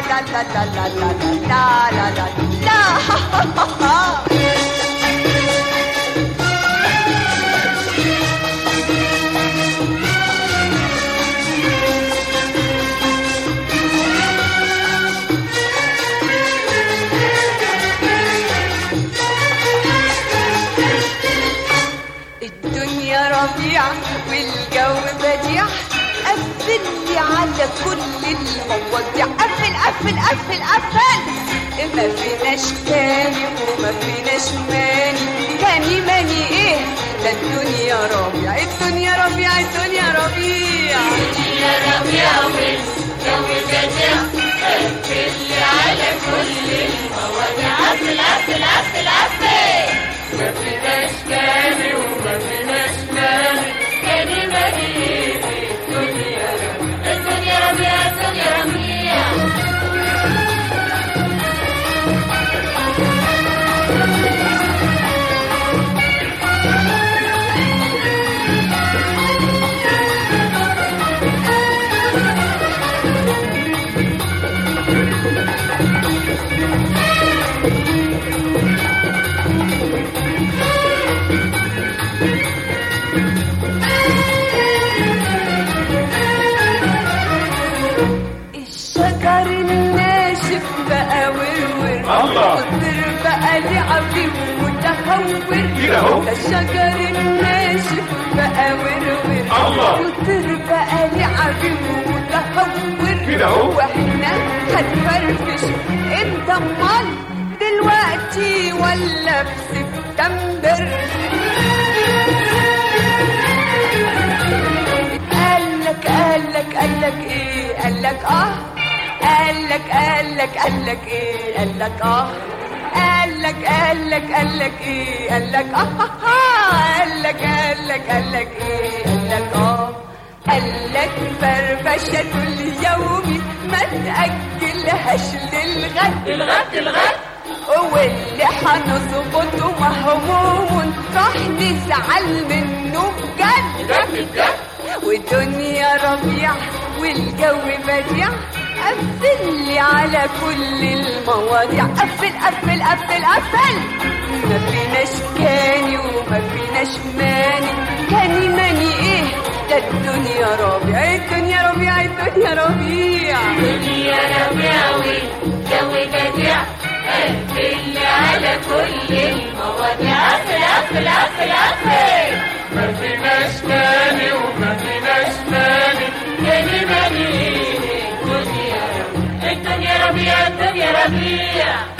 la la la la la ha ha ha ha الدنيا ربيع والجو بديع قفل على كل المواضيع قفل قفل قفل ما فيناش تاني وما فيناش ماني. تاني ماني إيه؟ ده الدنيا ربيع. الدنيا ربيع الدنيا ربيع. يا ربيع بديع قفل على كل المواضيع. قفل قفل قفل قفل ما فيناش تاني وما فيناش ماني. ماني. كده أهو. ده الشجر الناشف بقى ورور. الله. والطير بقى لعبي ومتهور كده أهو. وإحنا هنفرفش. انت امال دلوقتي ولا في سبتمبر؟ قالك قالك قالك إيه؟ قالك آه. قالك قالك قالك إيه؟ قالك آه. قالك قالك قالك إيه؟ قالك آه آه، آه. قالك قالك قالك إيه؟ قالك آه قالك فرفشة اليوم ما تأجلهاش للغد. الغد الغد واللي هنظبطه مهموم راح نزعل منه بجد. بجد بجد. والدنيا ربيع والجو بديع. قفل لي على كل المواضيع. قفل قفل قفل قفل ما فيناش كاني وما فيناش ماني. كاني ماني إيه؟ ده الدنيا ربيع. الدنيا ربيع؟ الدنيا ربيع؟ الدنيا ربيع والجو بديع. قفل على كل المواضيع. قفل قفل قفل قفل ما فيناش تاني Bahia!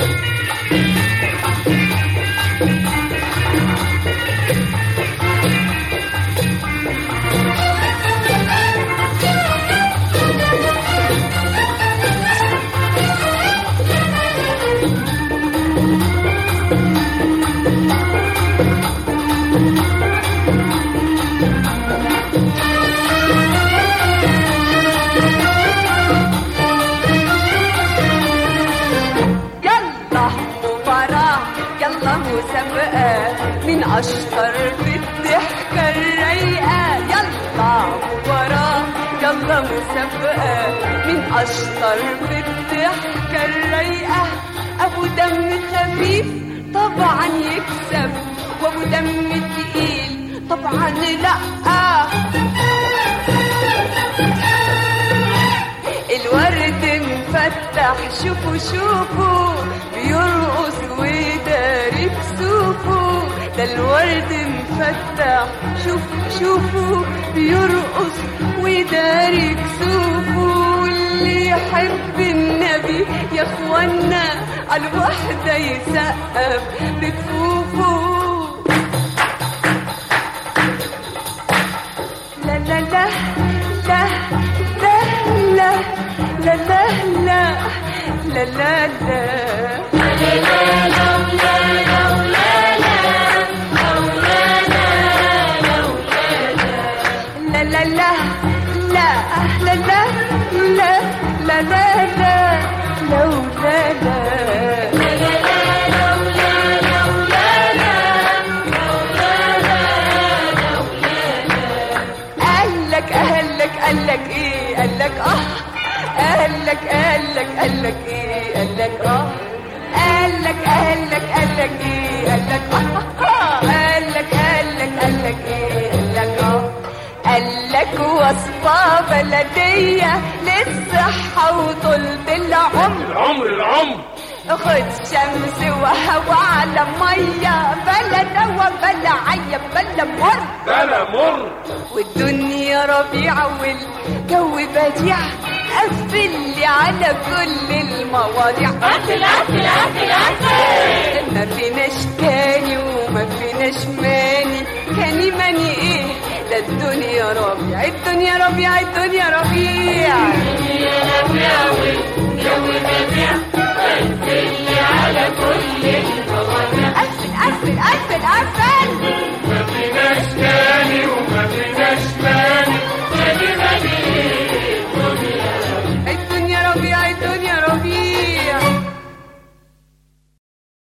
مين اشطر في الضحكه الرايقه يلا وراه يلا مسابقة. مين اشطر في الضحكه الرايقه أبو دم خفيف طبعا يكسب وأبو دم تقيل طبعا لأ. الورد مفتح شوفوا شوفوا. الورد مفتح شوف شوفوا بيرقص ويدارك سوفه اللي يحب النبي يا اخوانا على الوحدة يسقف بكفوفه لا لا لا لا لا لا لا لا لا لا لا إيه؟ قال لك آه. قال لك قال لك قال لك إيه؟ قال لك آه. قال لك قال لك قال لك إيه؟ قال لك آه. قال لك قال لك قال لك إيه؟ قال لك آه. قال لك وصفة بلدية للصحة وطول العمر العمر العمر. خد شمس وهوا على مية. بلا دوا بلا عيب بلا مر. بلا مر. والدنيا ربيعة والجو بديع. قفل لي على كل المواضيع. قفل قفل قفل قفل ما فيناش تاني وما فيناش ماني. كاني ماني إيه؟ ده الدنيا ربيع الدنيا ربيع الدنيا ربيع يا ربيعوي الجو بديع اقفل على كل المواضيع اقفل اقفل اقفل